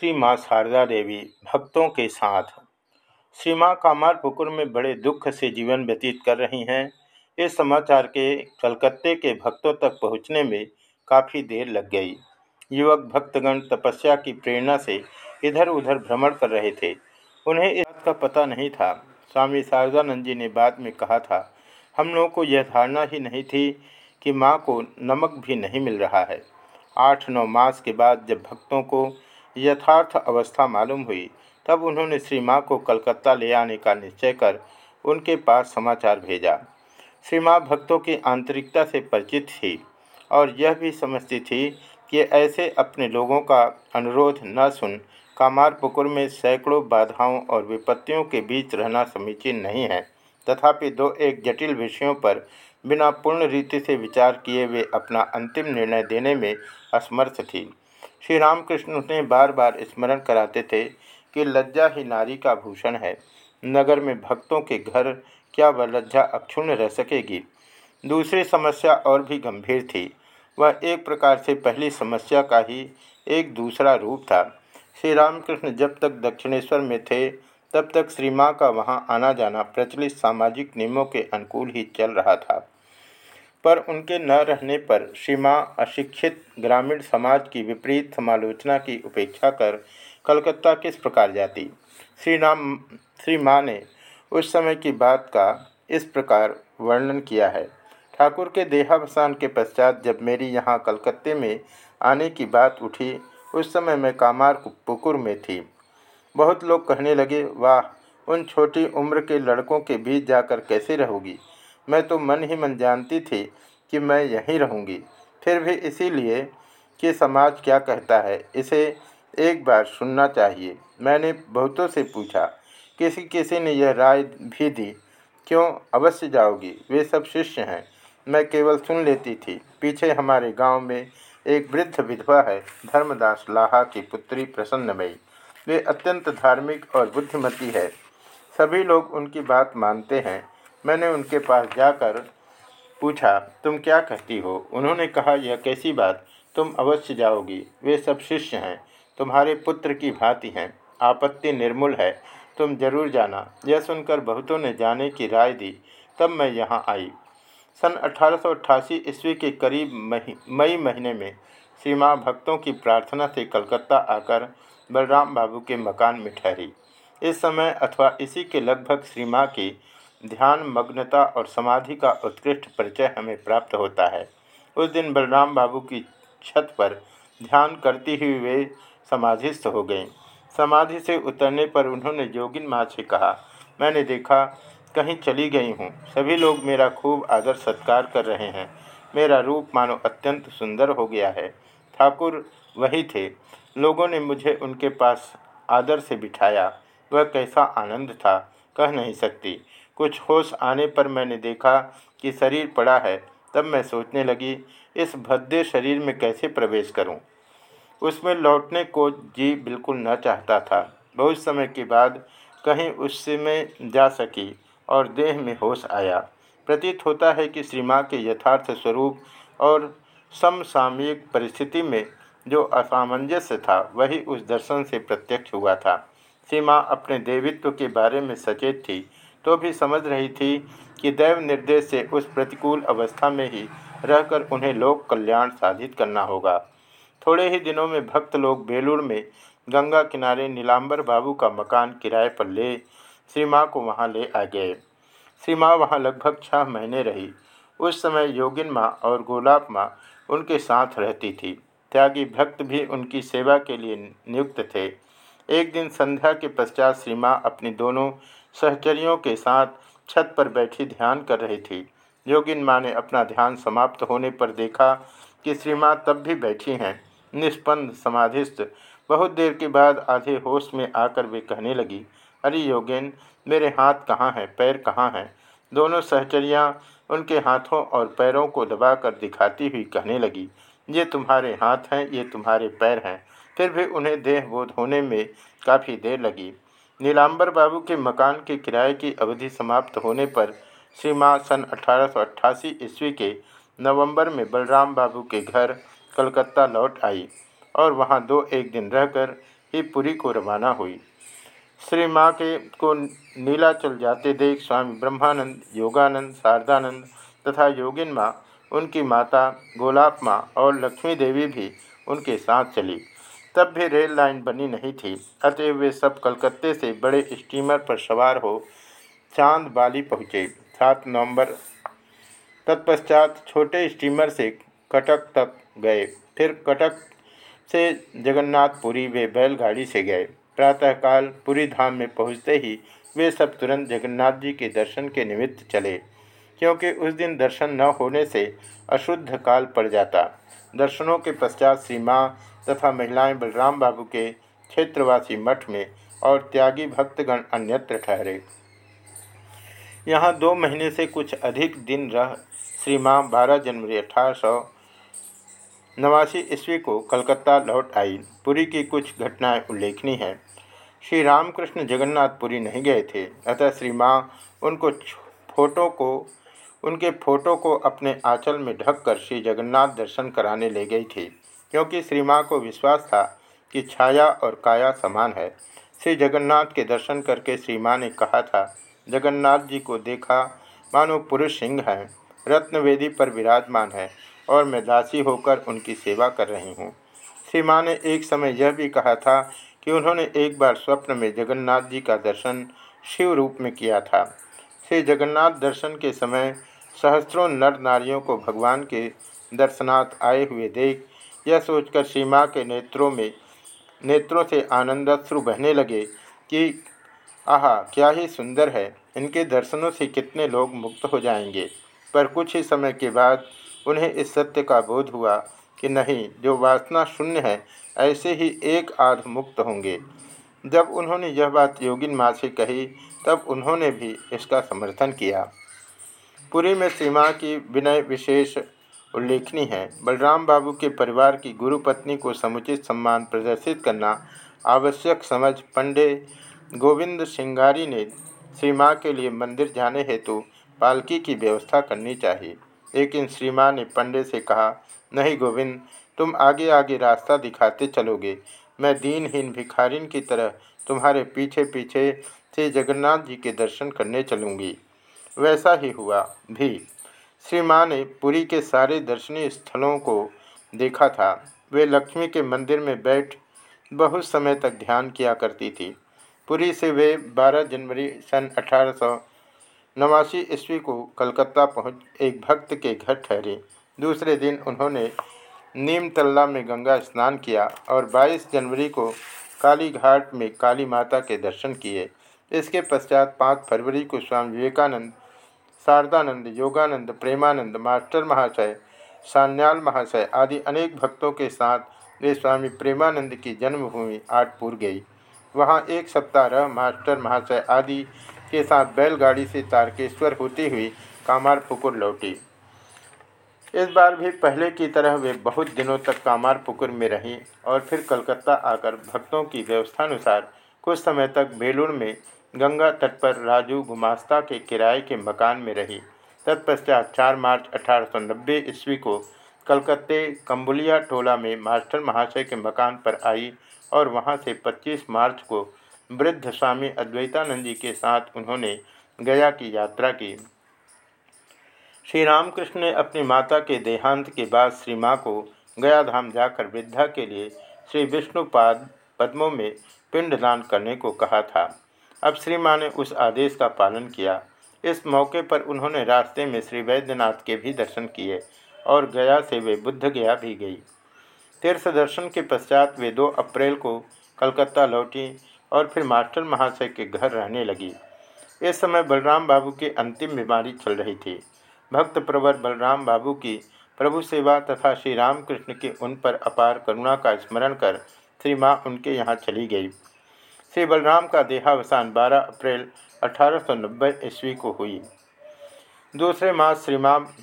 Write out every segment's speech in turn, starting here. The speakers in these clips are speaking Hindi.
श्री माँ शारदा देवी भक्तों के साथ। श्री माँ कामारपुकुर में बड़े दुख से जीवन व्यतीत कर रही हैं। इस समाचार के कलकत्ते के भक्तों तक पहुँचने में काफ़ी देर लग गई। युवक भक्तगण तपस्या की प्रेरणा से इधर उधर भ्रमण कर रहे थे। उन्हें इस बात का पता नहीं था। स्वामी शारदानंद जी ने बाद में कहा था, हम लोगों को यह धारणा ही नहीं थी कि माँ को नमक भी नहीं मिल रहा है। आठ नौ मास के बाद जब भक्तों को यथार्थ अवस्था मालूम हुई। तब उन्होंने श्री माँ को कलकत्ता ले आने का निश्चय कर उनके पास समाचार भेजा। श्री माँ भक्तों की आंतरिकता से परिचित थी और यह भी समझती थी कि ऐसे अपने लोगों का अनुरोध न सुन, कामारपुकुर में सैकड़ों बाधाओं और विपत्तियों के बीच रहना समीचीन नहीं है। तथापि दो एक जटिल विषयों पर बिना पूर्ण रीति से विचार किए वे अपना अंतिम निर्णय देने में असमर्थ थी। श्री रामकृष्ण उन्हें बार बार स्मरण कराते थे कि लज्जा ही नारी का भूषण है। नगर में भक्तों के घर, क्या वह लज्जा अक्षुण्ण रह सकेगी? दूसरी समस्या और भी गंभीर थी। वह एक प्रकार से पहली समस्या का ही एक दूसरा रूप था। श्री रामकृष्ण जब तक दक्षिणेश्वर में थे, तब तक श्री माँ का वहाँ आना जाना प्रचलित सामाजिक नियमों के अनुकूल ही चल रहा था। पर उनके न रहने पर श्री माँ अशिक्षित ग्रामीण समाज की विपरीत समालोचना की उपेक्षा कर कलकत्ता किस प्रकार जाती? श्री राम श्री माँ ने उस समय की बात का इस प्रकार वर्णन किया है। ठाकुर के देहावसान के पश्चात जब मेरी यहाँ कलकत्ते में आने की बात उठी, उस समय मैं कामार पुकुर में थी। बहुत लोग कहने लगे, वाह, उन छोटी उम्र के लड़कों के बीच जाकर कैसे रहोगी? मैं तो मन ही मन जानती थी कि मैं यहीं रहूँगी। फिर भी इसीलिए कि समाज क्या कहता है, इसे एक बार सुनना चाहिए। मैंने बहुतों से पूछा, किसी किसी ने यह राय भी दी, क्यों अवश्य जाओगी? वे सब शिष्य हैं मैं केवल सुन लेती थी। पीछे हमारे गाँव में एक वृद्ध विधवा है, धर्मदास लाहा की पुत्री प्रसन्नमयी। वे अत्यंत धार्मिक और बुद्धिमती है। सभी लोग उनकी बात मानते हैं। मैंने उनके पास जाकर पूछा, तुम क्या कहती हो? उन्होंने कहा, यह कैसी बात? तुम अवश्य जाओगी। वे सब शिष्य हैं। तुम्हारे पुत्र की भांति हैं। आपत्ति निर्मूल है। तुम ज़रूर जाना। यह सुनकर बहुतों ने जाने की राय दी। तब मैं यहाँ आई। सन अठारह सौ अठासी ईस्वी के करीब मही, मई महीने में श्री भक्तों की प्रार्थना से कलकत्ता आकर बलराम बाबू के मकान में ठहरी। इस समय अथवा इसी के लगभग श्री माँ की ध्यान, मग्नता और समाधि का उत्कृष्ट परिचय हमें प्राप्त होता है। उस दिन बलराम बाबू की छत पर ध्यान करती हुई वे समाधिस्थ हो गईं। समाधि से उतरने पर उन्होंने जोगिन माँ से कहा, मैंने देखा, कहीं चली गई हूँ। सभी लोग मेरा खूब आदर सत्कार कर रहे हैं। मेरा रूप मानो अत्यंत सुंदर हो गया है। ठाकुर वही थे। लोगों ने मुझे उनके पास आदर से बिठाया। वह कैसा आनंद था, कह नहीं सकती। कुछ होश आने पर मैंने देखा कि शरीर पड़ा है। तब मैं सोचने लगी, इस भद्दे शरीर में कैसे प्रवेश करूँ? उसमें लौटने को जी बिल्कुल न चाहता था। बहुत समय के बाद कहीं उससे मैं जा सकी और देह में होश आया। प्रतीत होता है कि श्री के यथार्थ स्वरूप और समसामयिक परिस्थिति में जो असामंजस्य था, वही उस दर्शन से प्रत्यक्ष हुआ था। श्री माँ अपने देवित्व के बारे में सचेत थी तो भी समझ रही थी कि दैव निर्देश से उस प्रतिकूल अवस्था में ही रहकर उन्हें लोक कल्याण साधित करना होगा। थोड़े ही दिनों में भक्त लोग बेलूर में गंगा किनारे नीलांबर बाबू का मकान किराए पर ले श्री माँ को वहाँ ले आ गए। श्री माँ वहाँ लगभग छः महीने रही। उस समय योगिन माँ और गोलाब माँ उनके साथ रहती थी। त्यागी भक्त भी उनकी सेवा के लिए नियुक्त थे। एक दिन संध्या के पश्चात श्री माँ अपनी दोनों सहचरियों के साथ छत पर बैठी ध्यान कर रही थी। योगिन माँ ने अपना ध्यान समाप्त होने पर देखा कि श्री माँ तब भी बैठी हैं। निष्पन्द, समाधिस्थ, बहुत देर के बाद आधे होश में आकर वे कहने लगी, अरे योगेन, मेरे हाथ कहाँ हैं? पैर कहाँ हैं? दोनों सहचरियाँ उनके हाथों और पैरों को दबाकर दिखाती हुई कहने लगी, ये तुम्हारे हाथ हैं, ये तुम्हारे पैर हैं। फिर भी उन्हें देह बोध होने में काफ़ी देर लगी। नीलांबर बाबू के मकान के किराए की अवधि समाप्त होने पर श्री माँ सन अठारह सौ अट्ठासी ईस्वी के नवंबर में बलराम बाबू के घर कलकत्ता लौट आई और वहाँ दो एक दिन रहकर ही पुरी को रवाना हुई। श्री माँ के को नीलाचल जाते देख स्वामी ब्रह्मानंद, योगानंद, शारदानंद तथा योगिन माँ, उनकी माता, गोलाप माँ और लक्ष्मी देवी भी उनके साथ चली। तब भी रेल लाइन बनी नहीं थी। अतएव वे सब कलकत्ते से बड़े स्टीमर पर सवार हो चाँद बाली पहुँचे। सात नवंबर तत्पश्चात छोटे स्टीमर से कटक तक गए। फिर कटक से जगन्नाथपुरी वे बैलगाड़ी से गए। प्रातःकाल पुरी धाम में पहुँचते ही वे सब तुरंत जगन्नाथ जी के दर्शन के निमित्त चले, क्योंकि उस दिन दर्शन न होने से अशुद्ध काल पड़ जाता। दर्शनों के पश्चात श्री माँ तथा महिलाएँ बलराम बाबू के क्षेत्रवासी मठ में और त्यागी भक्तगण अन्यत्र ठहरे। यहाँ दो महीने से कुछ अधिक दिन रह श्री माँ बारह जनवरी अठारह सौ नवासी ईस्वी को कलकत्ता लौट आई। पुरी की कुछ घटनाएँ उल्लेखनीय हैं। श्री रामकृष्ण जगन्नाथ पुरी नहीं गए थे, अतः श्री माँ उनको फ़ोटो को, उनके फ़ोटो को अपने आंचल में ढककर श्री जगन्नाथ दर्शन कराने ले गई थी। क्योंकि श्री माँ को विश्वास था कि छाया और काया समान है। श्री जगन्नाथ के दर्शन करके श्री माँ ने कहा था, जगन्नाथ जी को देखा, मानो पुरुष सिंह हैं, रत्नवेदी पर विराजमान है और मैं दासी होकर उनकी सेवा कर रही हूँ। श्री माँ ने एक समय यह भी कहा था कि उन्होंने एक बार स्वप्न में जगन्नाथ जी का दर्शन शिव रूप में किया था। श्री जगन्नाथ दर्शन के समय सहस्त्रों नर नारियों को भगवान के दर्शनार्थ आए हुए देख यह सोचकर श्री माँ के नेत्रों में, नेत्रों से आनंदाश्रु बहने लगे कि, आहा, क्या ही सुंदर है, इनके दर्शनों से कितने लोग मुक्त हो जाएँगे। पर कुछ ही समय के बाद उन्हें इस सत्य का बोध हुआ कि नहीं, जो वासना शून्य है, ऐसे ही एक आध मुक्त होंगे। जब उन्होंने यह बात योगिन माँ से कही, तब उन्होंने भी इसका समर्थन किया। पुरी में सीमा की विनय विशेष उल्लेखनीय है। बलराम बाबू के परिवार की गुरु पत्नी को समुचित सम्मान प्रदर्शित करना आवश्यक समझ पंडे गोविंद सिंगारी ने श्री माँ के लिए मंदिर जाने हेतु पालकी की व्यवस्था करनी चाहिए। लेकिन श्री माँ ने पंडे से कहा, नहीं गोविंद, तुम आगे आगे रास्ता दिखाते चलोगे। मैं दीनहीन भिखारिन की तरह तुम्हारे पीछे पीछे से जगन्नाथ जी के दर्शन करने चलूँगी। वैसा ही हुआ भी। श्री माँ ने पुरी के सारे दर्शनीय स्थलों को देखा था। वे लक्ष्मी के मंदिर में बैठ बहुत समय तक ध्यान किया करती थी। पुरी से वे 12 जनवरी सन अठारह सौ नवासी ईस्वी को कलकत्ता पहुँच एक भक्त के घर ठहरे। दूसरे दिन उन्होंने नीम तल्ला में गंगा स्नान किया और 22 जनवरी को काली घाट में काली माता के दर्शन किए। इसके पश्चात 5 फरवरी को स्वामी विवेकानंद शारदानंद, योगानंद, प्रेमानंद, मास्टर महाशय, सान्याल महाशय आदि अनेक भक्तों के साथ वे स्वामी प्रेमानंद की जन्मभूमि आटपुर गई। वहाँ एक सप्ताह रह मास्टर महाशय आदि के साथ बैलगाड़ी से तारकेश्वर होती हुई कामारपुकुर लौटी। इस बार भी पहले की तरह वे बहुत दिनों तक कामारपुकुर में रहीं और फिर कलकत्ता आकर भक्तों की व्यवस्थानुसार कुछ समय तक बेलूर में गंगा तट पर राजू गुमास्ता के किराए के मकान में रही। तत्पश्चात 4 मार्च अठारह सौ नब्बे ईस्वी को कलकत्ते कम्बुलिया टोला में मास्टर महाशय के मकान पर आई और वहाँ से 25 मार्च को वृद्ध स्वामी अद्वैतानंद जी के साथ उन्होंने गया की यात्रा की। श्री रामकृष्ण ने अपनी माता के देहांत के बाद श्री माँ को गया धाम जाकर वृद्धा के लिए श्री विष्णुपाद पद्मों में पिंडदान करने को कहा था। अब श्री माँ ने उस आदेश का पालन किया। इस मौके पर उन्होंने रास्ते में श्री वैद्यनाथ के भी दर्शन किए और गया से वे बुद्ध गया भी गई। तीर्थ दर्शन के पश्चात वे दो अप्रैल को कलकत्ता लौटी और फिर मास्टर महाशय के घर रहने लगी। इस समय बलराम बाबू की अंतिम बीमारी चल रही थी। भक्त प्रवर बलराम बाबू की प्रभु सेवा तथा श्री रामकृष्ण की उन पर अपार करुणा का स्मरण कर श्री माँ उनके यहाँ चली गई। श्री बलराम का देहावसान 12 अप्रैल 1890 ईस्वी को हुई। दूसरे मास श्री माँ,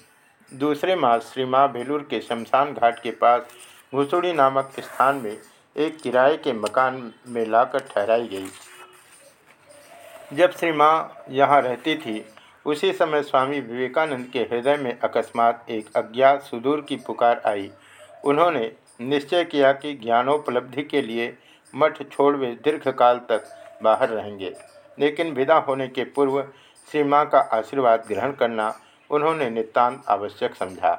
दूसरे मास श्री माँ भेलूर के शमशान घाट के पास घुसुड़ी नामक स्थान में एक किराए के मकान में लाकर ठहराई गई। जब श्री माँ यहाँ रहती थी, उसी समय स्वामी विवेकानंद के हृदय में अकस्मात एक अज्ञात सुदूर की पुकार आई। उन्होंने निश्चय किया कि ज्ञानोपलब्धि के लिए मठ छोड़ वे दीर्घकाल तक बाहर रहेंगे। लेकिन विदा होने के पूर्व श्री माँ का आशीर्वाद ग्रहण करना उन्होंने नितान्त आवश्यक समझा।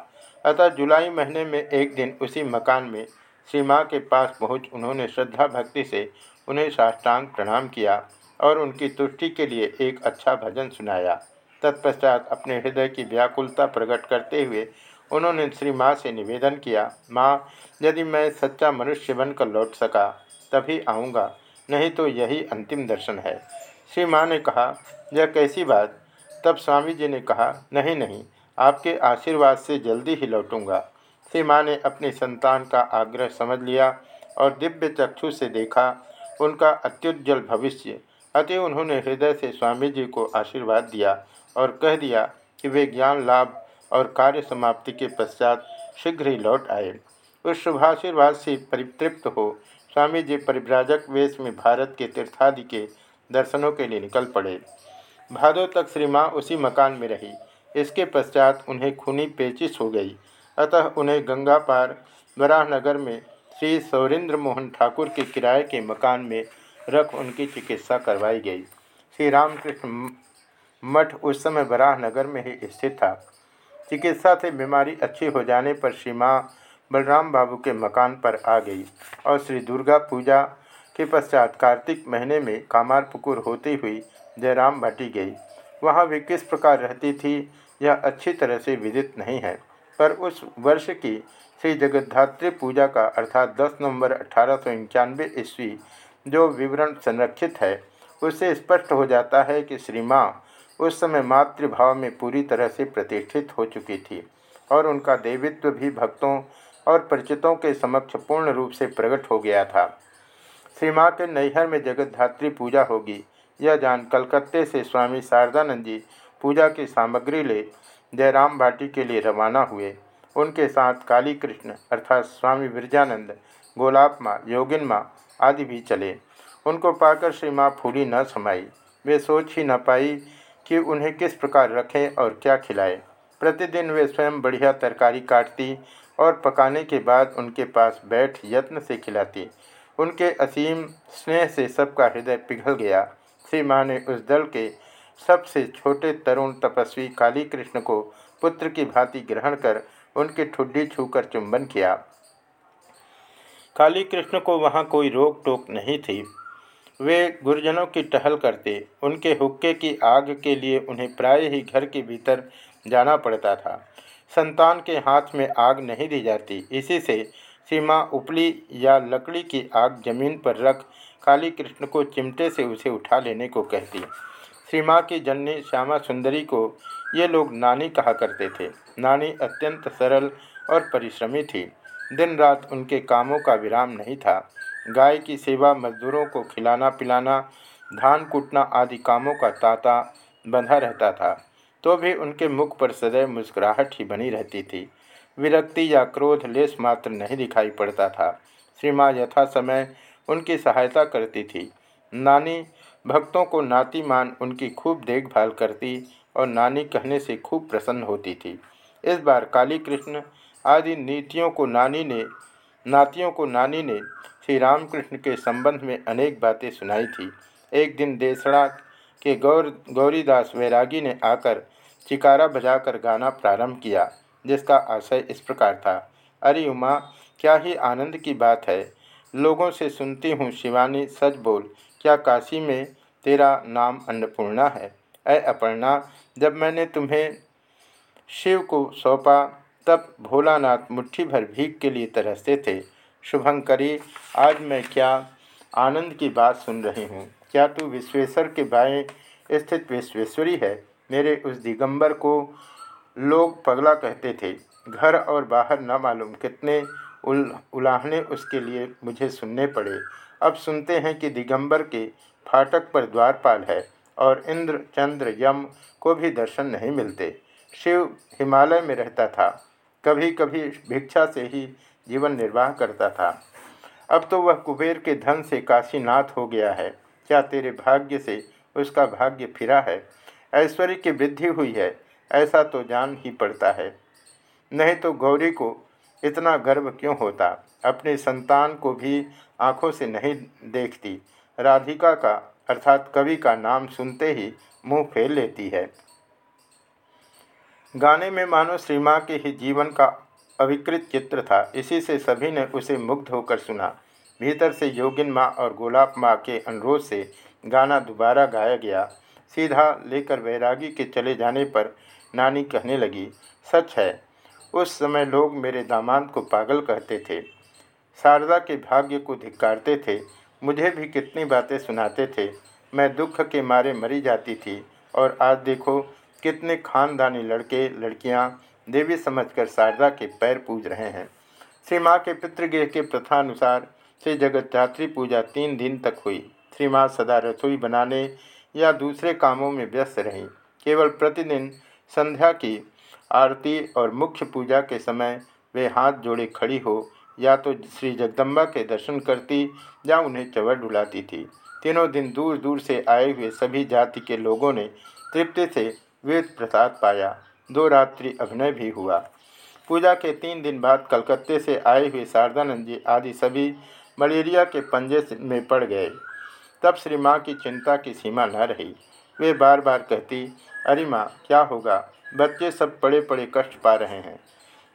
अतः जुलाई महीने में एक दिन उसी मकान में श्री माँ के पास पहुँच उन्होंने श्रद्धा भक्ति से उन्हें साष्टांग प्रणाम किया और उनकी तुष्टि के लिए एक अच्छा भजन सुनाया। तत्पश्चात अपने हृदय की व्याकुलता प्रकट करते हुए उन्होंने श्री माँ से निवेदन किया, माँ, यदि मैं सच्चा मनुष्य बनकर लौट सका तभी आऊँगा। नहीं तो यही अंतिम दर्शन है। श्री माँ ने कहा, यह कैसी बात? तब स्वामी जी ने कहा, नहीं नहीं, आपके आशीर्वाद से जल्दी ही लौटूँगा। श्री माँ ने अपनी संतान का आग्रह समझ लिया और दिव्य चक्षु से देखा, उनका अत्युज्जल भविष्य। अतः उन्होंने हृदय से स्वामी जी को आशीर्वाद दिया और कह दिया कि वे ज्ञान लाभ और कार्य समाप्ति के पश्चात शीघ्र ही लौट आए। उस शुभाशीर्वाद से परितृप्त हो स्वामी जी परिभ्राजक वेश में भारत के तीर्थादि के दर्शनों के लिए निकल पड़े। भादों तक श्री माँ उसी मकान में रही। इसके पश्चात उन्हें खूनी पेचिश हो गई। अतः उन्हें गंगा पार वराहनगर में श्री सौरेंद्र मोहन ठाकुर के किराए के मकान में रख उनकी चिकित्सा करवाई गई। श्री रामकृष्ण मठ उस समय वराहनगर में ही स्थित था। चिकित्सा से बीमारी अच्छी हो जाने पर श्री माँ बलराम बाबू के मकान पर आ गई और श्री दुर्गा पूजा के पश्चात कार्तिक महीने में कामार पुकुर होती हुई जयराम भाटी गई। वहाँ वे किस प्रकार रहती थी, यह अच्छी तरह से विदित नहीं है, पर उस वर्ष की श्री जगद्धात्री पूजा का अर्थात 10 नवंबर अठारह ईस्वी जो विवरण संरक्षित है, उससे स्पष्ट हो जाता है कि श्री माँ उस समय मातृभाव में पूरी तरह से प्रतिष्ठित हो चुकी थी और उनका देवित्व भी भक्तों और परिचितों के समक्ष पूर्ण रूप से प्रकट हो गया था। श्री माँ के नैहर में जगत धात्री पूजा होगी। यह जान कलकत्ते से स्वामी शारदानंद जी पूजा की सामग्री ले जयराम भाटी के लिए रवाना हुए। उनके साथ काली कृष्ण अर्थात स्वामी विरजानंद, गोलाब माँ, योगिन माँ आदि भी चले। उनको पाकर श्री माँ फूली न समाई। वे सोच ही न पाई कि उन्हें किस प्रकार रखें और क्या खिलाएँ। प्रतिदिन वे स्वयं बढ़िया तरकारी काटती और पकाने के बाद उनके पास बैठ यत्न से खिलाती। उनके असीम स्नेह से सबका हृदय पिघल गया। श्री माँ ने उस दल के सबसे छोटे तरुण तपस्वी काली कृष्ण को पुत्र की भांति ग्रहण कर उनकी ठुड्डी छूकर चुंबन किया। काली कृष्ण को वहाँ कोई रोक टोक नहीं थी। वे गुरजनों की टहल करते। उनके हुक्के की आग के लिए उन्हें प्राय ही घर के भीतर जाना पड़ता था। संतान के हाथ में आग नहीं दी जाती। इसी से सीमा उपली या लकड़ी की आग ज़मीन पर रख काली कृष्ण को चिमटे से उसे उठा लेने को कहती। श्री माँ की जननी श्यामा सुंदरी को ये लोग नानी कहा करते थे। नानी अत्यंत सरल और परिश्रमी थी। दिन रात उनके कामों का विराम नहीं था। गाय की सेवा, मजदूरों को खिलाना पिलाना, धान कूटना आदि कामों का तांता बंधा रहता था। तो भी उनके मुख पर सदैव मुस्कुराहट ही बनी रहती थी। विरक्ति या क्रोध लेस मात्र नहीं दिखाई पड़ता था। श्री माँ यथा समय उनकी सहायता करती थी। नानी, भक्तों को नाती मान उनकी खूब देखभाल करती और नानी कहने से खूब प्रसन्न होती थी। इस बार काली कृष्ण आदि नीतियों को नानी ने, नातियों को नानी ने श्री रामकृष्ण के संबंध में अनेक बातें सुनाई थी। एक दिन देसड़ा के गौर, गौरीदास वैरागी ने आकर चिकारा बजाकर गाना प्रारंभ किया, जिसका आशय इस प्रकार था, अरे उमा, क्या ही आनंद की बात है। लोगों से सुनती हूँ शिवानी सच बोल, क्या काशी में तेरा नाम अन्नपूर्णा है? अय अपर्णा, जब मैंने तुम्हें शिव को सौंपा, तब भोलानाथ मुट्ठी भर भीख के लिए तरसते थे। शुभंकरी, आज मैं क्या आनंद की बात सुन रही हूँ। क्या तू विश्वेश्वर के बाएँ स्थित विश्वेश्वरी है? मेरे उस दिगंबर को लोग पगला कहते थे। घर और बाहर न मालूम कितने उल, उलाहने उसके लिए मुझे सुनने पड़े। अब सुनते हैं कि दिगंबर के फाटक पर द्वारपाल है और इंद्र, चंद्र, यम को भी दर्शन नहीं मिलते। शिव हिमालय में रहता था। कभी कभी भिक्षा से ही जीवन निर्वाह करता था। अब तो वह कुबेर के धन से काशीनाथ हो गया है। क्या तेरे भाग्य से उसका भाग्य फिरा है? ऐश्वर्य की वृद्धि हुई है, ऐसा तो जान ही पड़ता है। नहीं तो गौरी को इतना गर्व क्यों होता? अपने संतान को भी आँखों से नहीं देखती। राधिका का, अर्थात कवि का नाम सुनते ही मुँह फेर लेती है। गाने में मानो श्री के ही जीवन का अविकृत चित्र था। इसी से सभी ने उसे मुग्ध होकर सुना। भीतर से योगिन माँ और गोलाब माँ के अनुरोध से गाना दोबारा गाया गया। सीधा लेकर वैरागी के चले जाने पर नानी कहने लगी, सच है, उस समय लोग मेरे दामाद को पागल कहते थे। शारदा के भाग्य को धिक्कारते थे, मुझे भी कितनी बातें सुनाते थे। मैं दुख के मारे मरी जाती थी और आज देखो कितने खानदानी लड़के, लड़कियाँ देवी समझकर शारदा के पैर पूज रहे हैं। श्री माँ के पितृगृह के प्रथानुसार श्री जगत जात्री पूजा तीन दिन तक हुई। श्री माँ सदा रसोई बनाने या दूसरे कामों में व्यस्त रहीं। केवल प्रतिदिन संध्या की आरती और मुख्य पूजा के समय वे हाथ जोड़े खड़ी हो या तो श्री जगदम्बा के दर्शन करती या उन्हें चवर डुलाती थी। तीनों दिन दूर दूर से आए हुए सभी जाति के लोगों ने तृप्ति से वेद प्रसाद पाया। दो रात्रि अभिनय भी हुआ। पूजा के तीन दिन बाद कलकत्ते से आए हुए शारदानंद जी आदि सभी मलेरिया के पंजे में पड़ गए। तब श्री माँ की चिंता की सीमा न रही। वे बार बार कहती, अरे माँ, क्या होगा? बच्चे सब पड़े पड़े कष्ट पा रहे हैं।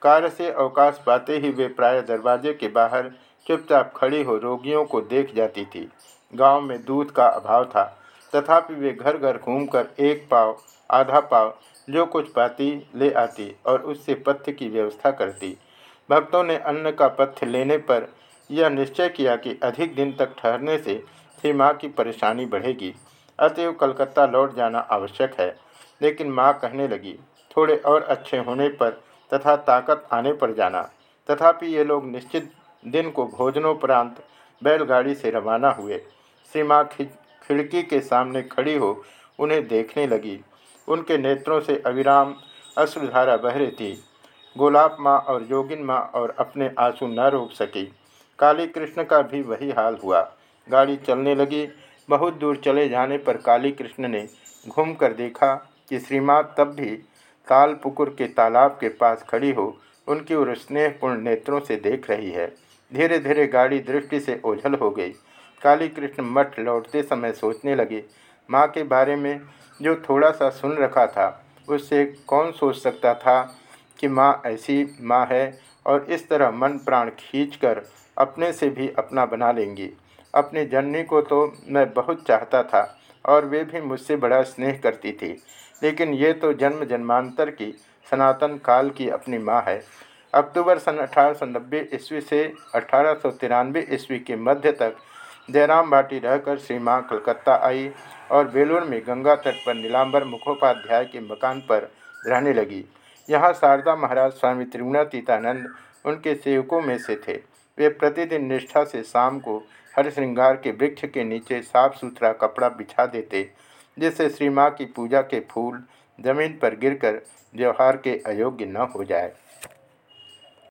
कार्य से अवकाश पाते ही वे प्राय दरवाजे के बाहर चुपचाप खड़ी हो रोगियों को देख जाती थी। गाँव में दूध का अभाव था। तथापि वे घर घर घूमकर एक पाव, आधा पाव, जो कुछ पाती, ले आती और उससे पथ्य की व्यवस्था करती। भक्तों ने अन्न का पथ्य लेने पर यह निश्चय किया कि अधिक दिन तक ठहरने से श्री माँ की परेशानी बढ़ेगी। अतएव कलकत्ता लौट जाना आवश्यक है। लेकिन माँ कहने लगी, थोड़े और अच्छे होने पर तथा ताकत आने पर जाना। तथापि ये लोग निश्चित दिन को भोजनोपरांत बैलगाड़ी से रवाना हुए। श्री माँ खिड़की के सामने खड़ी हो उन्हें देखने लगी। उनके नेत्रों से अविराम अश्रुधारा बह रही थी। गोलाब माँ और योगिन माँ और अपने आँसू न रोक सकी। काली कृष्ण का भी वही हाल हुआ। गाड़ी चलने लगी। बहुत दूर चले जाने पर काली कृष्ण ने घूम कर देखा कि श्री माँ तब भी ताल पुकुर के तालाब के पास खड़ी हो, उनकी ओर स्नेहपूर्ण नेत्रों से देख रही है। धीरे धीरे गाड़ी दृष्टि से ओझल हो गई। काली कृष्ण मठ लौटते समय सोचने लगे, माँ के बारे में जो थोड़ा सा सुन रखा था, उससे कौन सोच सकता था कि माँ ऐसी माँ है और इस तरह मन प्राण खींचकर अपने से भी अपना बना लेंगी। अपनी जननी को तो मैं बहुत चाहता था और वे भी मुझसे बड़ा स्नेह करती थी। लेकिन ये तो जन्म जन्मांतर की सनातन काल की अपनी माँ है। अक्टूबर सन अठारह सौ नब्बे ईस्वी से अठारह सौ तिरानवे ईस्वी के मध्य तक जयराम भाटी रहकर श्री माँ कलकत्ता आई और बेलूर में गंगा तट पर नीलांबर मुखोपाध्याय के मकान पर रहने लगी। यहाँ शारदा महाराज स्वामी त्रिगुणातीतानंद उनके सेवकों में से थे। वे प्रतिदिन निष्ठा से शाम को हर श्रृंगार के वृक्ष के नीचे साफ़ सुथरा कपड़ा बिछा देते, जिससे श्री माँ की पूजा के फूल ज़मीन पर गिरकर व्यवहार के अयोग्य न हो जाए।